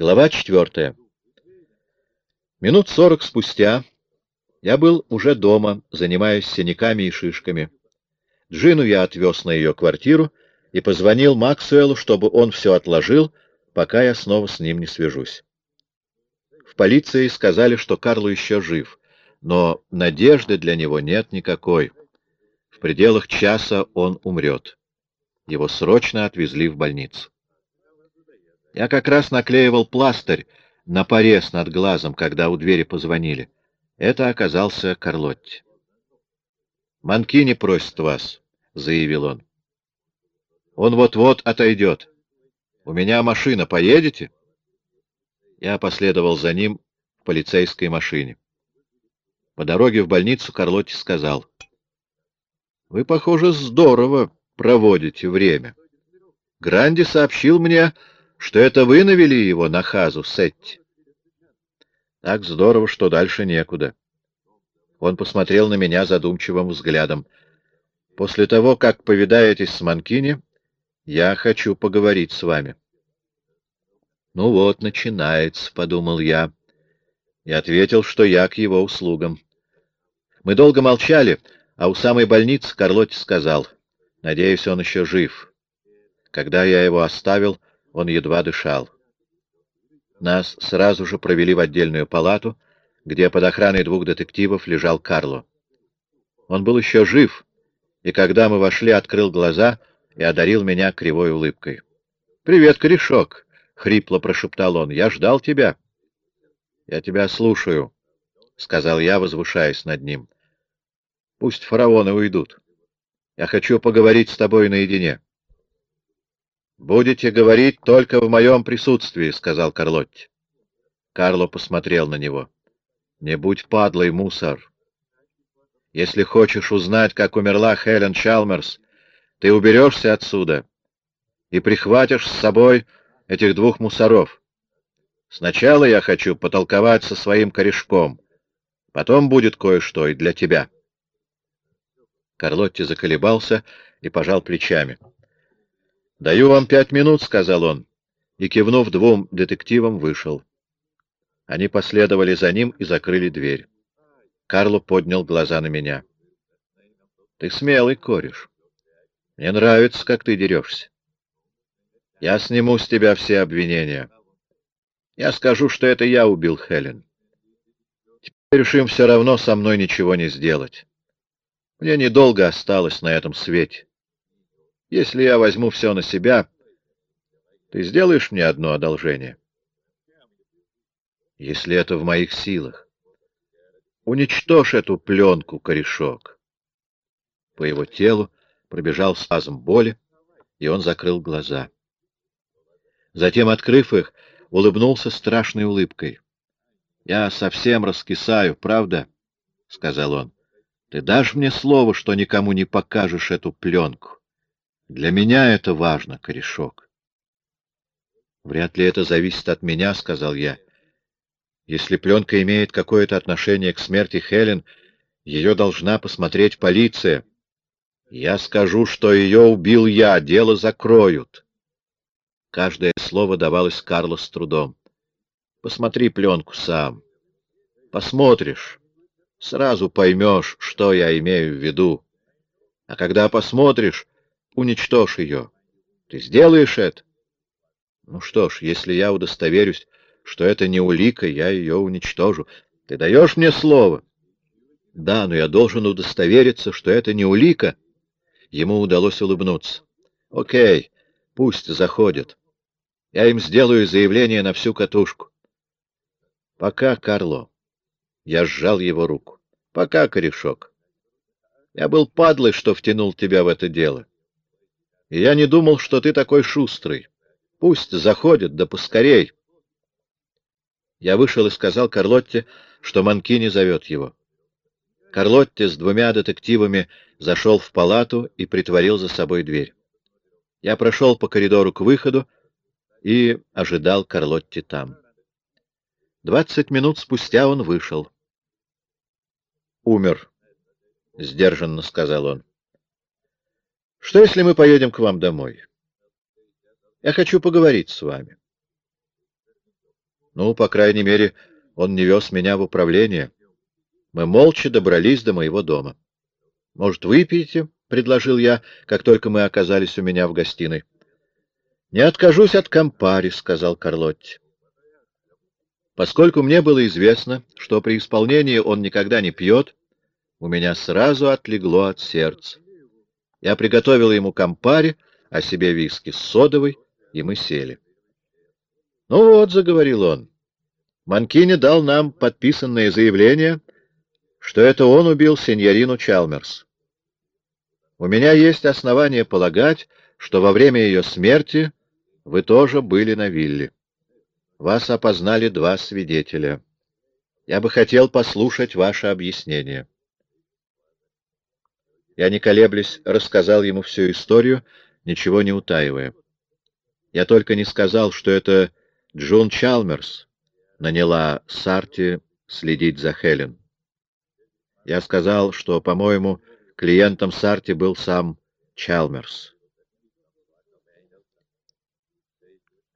Глава четвертая. Минут сорок спустя я был уже дома, занимаясь синяками и шишками. Джину я отвез на ее квартиру и позвонил Максуэлу, чтобы он все отложил, пока я снова с ним не свяжусь. В полиции сказали, что Карло еще жив, но надежды для него нет никакой. В пределах часа он умрет. Его срочно отвезли в больницу. Я как раз наклеивал пластырь на порез над глазом, когда у двери позвонили. Это оказался Карлотти. «Манкини просит вас», — заявил он. «Он вот-вот отойдет. У меня машина, поедете?» Я последовал за ним в полицейской машине. По дороге в больницу Карлотти сказал. «Вы, похоже, здорово проводите время. Гранди сообщил мне, что это вы навели его на хазу Сетти. Так здорово, что дальше некуда. Он посмотрел на меня задумчивым взглядом. После того, как повидаетесь с Манкини, я хочу поговорить с вами. Ну вот, начинается, — подумал я, и ответил, что я к его услугам. Мы долго молчали, а у самой больницы Карлотти сказал, надеюсь, он еще жив. Когда я его оставил, он едва дышал. Нас сразу же провели в отдельную палату, где под охраной двух детективов лежал Карло. Он был еще жив, и когда мы вошли, открыл глаза и одарил меня кривой улыбкой. — Привет, корешок! — хрипло прошептал он. — Я ждал тебя. — Я тебя слушаю, — сказал я, возвышаясь над ним. — Пусть фараоны уйдут. Я хочу поговорить с тобой наедине. — «Будете говорить только в моем присутствии», — сказал Карлотти. Карло посмотрел на него. «Не будь падлой, мусор. Если хочешь узнать, как умерла Хелен Чалмерс, ты уберешься отсюда и прихватишь с собой этих двух мусоров. Сначала я хочу потолковать со своим корешком, потом будет кое-что и для тебя». Карлотти заколебался и пожал плечами. — Даю вам пять минут, — сказал он, и, кивнув двум детективам, вышел. Они последовали за ним и закрыли дверь. Карло поднял глаза на меня. — Ты смелый, кореш. Мне нравится, как ты дерешься. Я сниму с тебя все обвинения. Я скажу, что это я убил Хелен. Теперь уж им все равно со мной ничего не сделать. Мне недолго осталось на этом свете. Если я возьму все на себя, ты сделаешь мне одно одолжение? Если это в моих силах. Уничтожь эту пленку, корешок. По его телу пробежал спазм боли, и он закрыл глаза. Затем, открыв их, улыбнулся страшной улыбкой. — Я совсем раскисаю, правда? — сказал он. — Ты дашь мне слово, что никому не покажешь эту пленку? Для меня это важно, корешок. Вряд ли это зависит от меня, — сказал я. Если пленка имеет какое-то отношение к смерти Хелен, ее должна посмотреть полиция. Я скажу, что ее убил я, дело закроют. Каждое слово давалось Карло с трудом. Посмотри пленку сам. Посмотришь, сразу поймешь, что я имею в виду. А когда посмотришь, уничтожь ее. Ты сделаешь это? Ну что ж, если я удостоверюсь, что это не улика, я ее уничтожу. Ты даешь мне слово? Да, но я должен удостовериться, что это не улика. Ему удалось улыбнуться. Окей, пусть заходят. Я им сделаю заявление на всю катушку. Пока, Карло. Я сжал его руку. Пока, корешок. Я был падлой, что втянул тебя в это дело. Я не думал, что ты такой шустрый. Пусть заходит, да поскорей. Я вышел и сказал Карлотте, что Манкини зовет его. Карлотте с двумя детективами зашел в палату и притворил за собой дверь. Я прошел по коридору к выходу и ожидал Карлотте там. Двадцать минут спустя он вышел. «Умер», — сдержанно сказал он. Что, если мы поедем к вам домой? Я хочу поговорить с вами. Ну, по крайней мере, он не вез меня в управление. Мы молча добрались до моего дома. «Может, выпьете?» — предложил я, как только мы оказались у меня в гостиной. «Не откажусь от компари», — сказал Карлотти. Поскольку мне было известно, что при исполнении он никогда не пьет, у меня сразу отлегло от сердца. Я приготовил ему компари, а себе виски с содовой, и мы сели. — Ну вот, — заговорил он, — Манкини дал нам подписанное заявление, что это он убил сеньорину Чалмерс. У меня есть основания полагать, что во время ее смерти вы тоже были на вилле. Вас опознали два свидетеля. Я бы хотел послушать ваше объяснение. Я, не колеблясь, рассказал ему всю историю, ничего не утаивая. Я только не сказал, что это Джун Чалмерс наняла Сарти следить за Хелен. Я сказал, что, по-моему, клиентом Сарти был сам Чалмерс.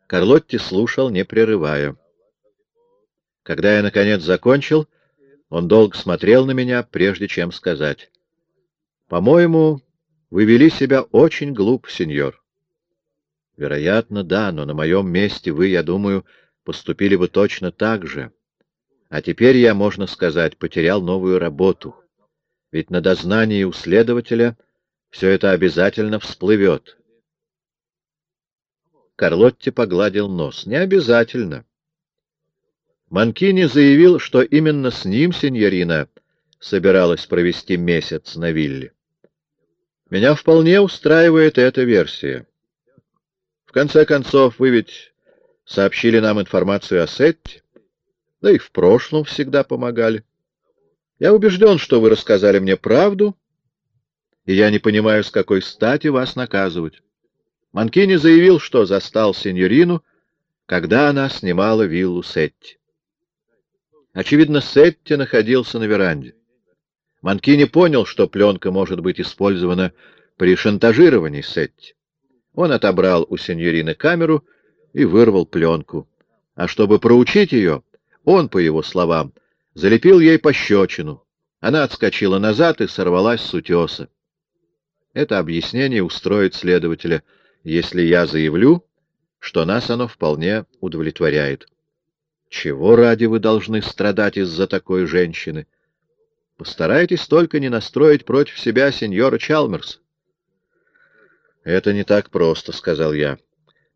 Карлотти слушал, не прерывая. Когда я, наконец, закончил, он долго смотрел на меня, прежде чем сказать. — По-моему, вы вели себя очень глуп, сеньор. — Вероятно, да, но на моем месте вы, я думаю, поступили бы точно так же. А теперь я, можно сказать, потерял новую работу. Ведь на дознании у следователя все это обязательно всплывет. Карлотти погладил нос. «Не обязательно». Манкини заявил, что именно с ним сеньорина собиралась провести месяц на вилле. Меня вполне устраивает эта версия. В конце концов, вы ведь сообщили нам информацию о Сетте, да и в прошлом всегда помогали. Я убежден, что вы рассказали мне правду, и я не понимаю, с какой стати вас наказывать. Манкини заявил, что застал сеньорину, когда она снимала виллу Сетти. Очевидно, Сетти находился на веранде. Манкини понял, что пленка может быть использована при шантажировании Сетти. Он отобрал у сеньорины камеру и вырвал пленку. А чтобы проучить ее, он, по его словам, залепил ей пощечину. Она отскочила назад и сорвалась с утеса. Это объяснение устроит следователя — если я заявлю, что нас оно вполне удовлетворяет. Чего ради вы должны страдать из-за такой женщины? Постарайтесь только не настроить против себя сеньора Чалмерс. Это не так просто, — сказал я.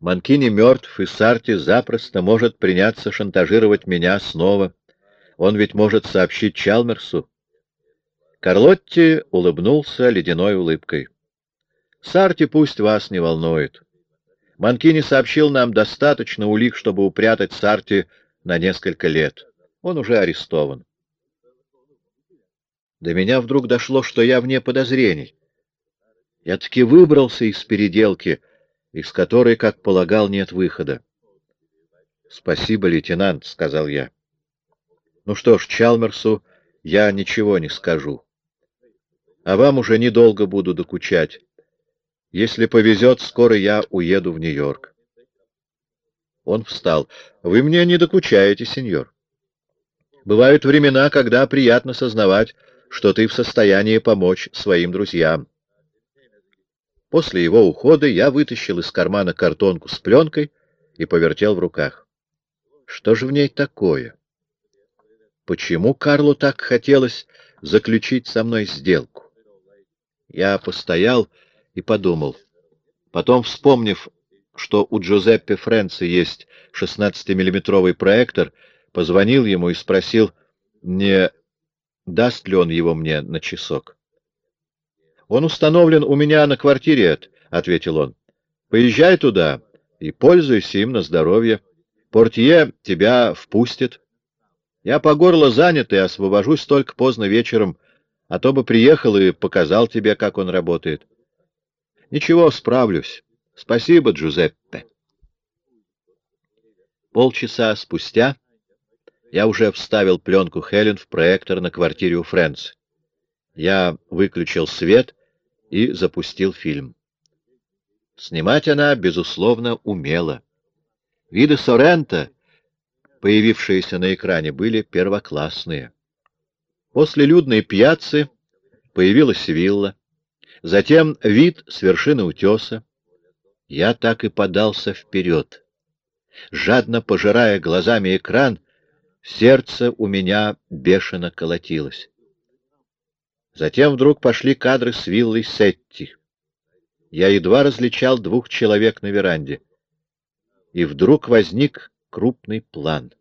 Манкини мертв, и Сарти запросто может приняться шантажировать меня снова. Он ведь может сообщить Чалмерсу. Карлотти улыбнулся ледяной улыбкой. Сарти пусть вас не волнует. Манкини сообщил нам достаточно улик, чтобы упрятать Сарти на несколько лет. Он уже арестован. До меня вдруг дошло, что я вне подозрений. Я таки выбрался из переделки, из которой, как полагал, нет выхода. — Спасибо, лейтенант, — сказал я. — Ну что ж, Чалмерсу я ничего не скажу. А вам уже недолго буду докучать. Если повезет, скоро я уеду в Нью-Йорк. Он встал. Вы мне не докучаете, сеньор. Бывают времена, когда приятно сознавать, что ты в состоянии помочь своим друзьям. После его ухода я вытащил из кармана картонку с пленкой и повертел в руках. Что же в ней такое? Почему Карлу так хотелось заключить со мной сделку? Я постоял и подумал. Потом, вспомнив, что у Джузеппе Френци есть 16-миллиметровый проектор, позвонил ему и спросил, не даст ли он его мне на часок. «Он установлен у меня на квартире, Эд», — ответил он. «Поезжай туда и пользуйся им на здоровье. Портье тебя впустит. Я по горло занят и освобожусь только поздно вечером, а то бы приехал и показал тебе, как он работает». Ничего, справлюсь. Спасибо, Джузеппе. Полчаса спустя я уже вставил пленку Хелен в проектор на квартире у Фрэнс. Я выключил свет и запустил фильм. Снимать она, безусловно, умела. Виды Сорента появившиеся на экране, были первоклассные. После людной пьяцы появилась вилла, затем вид с вершины утеса. Я так и подался вперед. Жадно пожирая глазами экран, сердце у меня бешено колотилось. Затем вдруг пошли кадры с виллой Сетти. Я едва различал двух человек на веранде. И вдруг возник крупный план.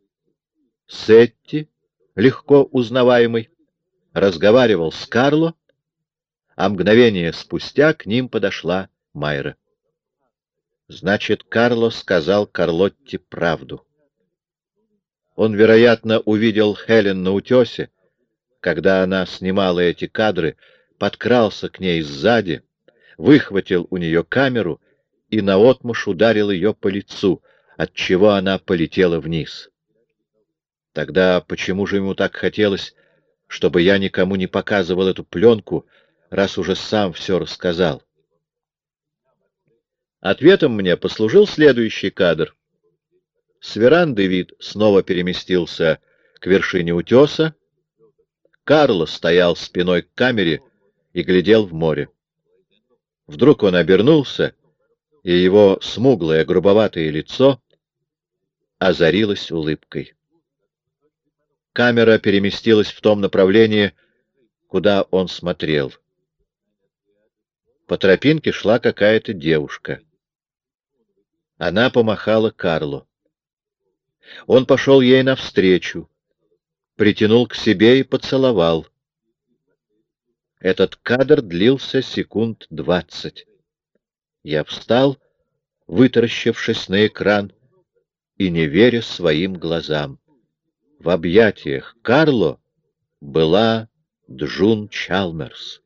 Сетти, легко узнаваемый, разговаривал с Карло, а мгновение спустя к ним подошла Майра. Значит, Карло сказал Карлотте правду. Он, вероятно, увидел Хелен на утесе, когда она снимала эти кадры, подкрался к ней сзади, выхватил у нее камеру и наотмашь ударил ее по лицу, отчего она полетела вниз. Тогда почему же ему так хотелось, чтобы я никому не показывал эту пленку, раз уже сам все рассказал? Ответом мне послужил следующий кадр. С веранды вид снова переместился к вершине утеса. Карло стоял спиной к камере и глядел в море. Вдруг он обернулся, и его смуглое грубоватое лицо озарилось улыбкой. Камера переместилась в том направлении, куда он смотрел. По тропинке шла какая-то девушка. Она помахала Карлу. Он пошел ей навстречу, притянул к себе и поцеловал. Этот кадр длился секунд двадцать. Я встал, вытаращившись на экран и не веря своим глазам. В объятиях Карло была Джун Чалмерс.